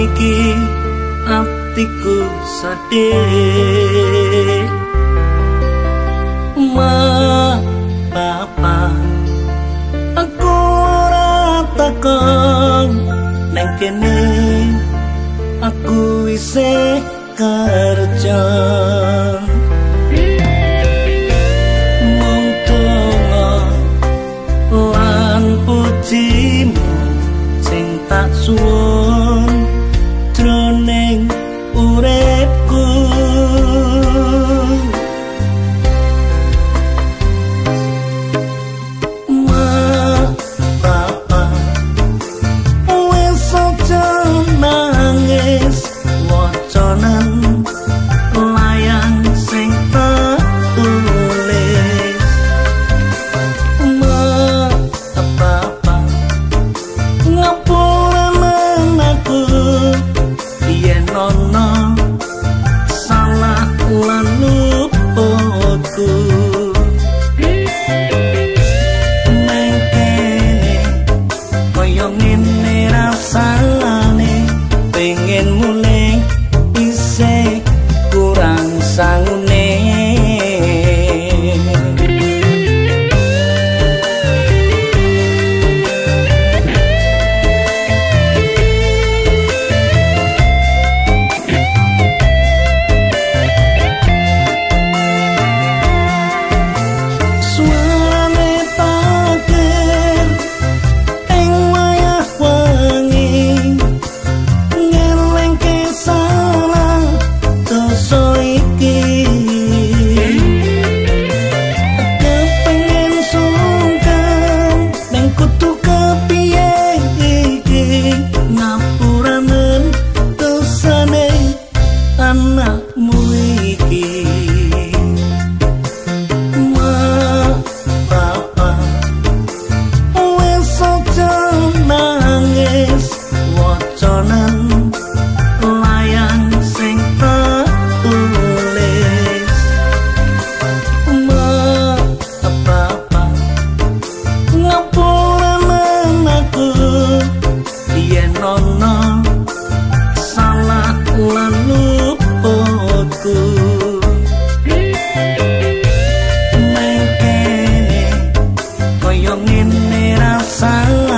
iki atiku sedih ma papa aku ora takon neng kene aku isih kerja aquí. dong ngene rasane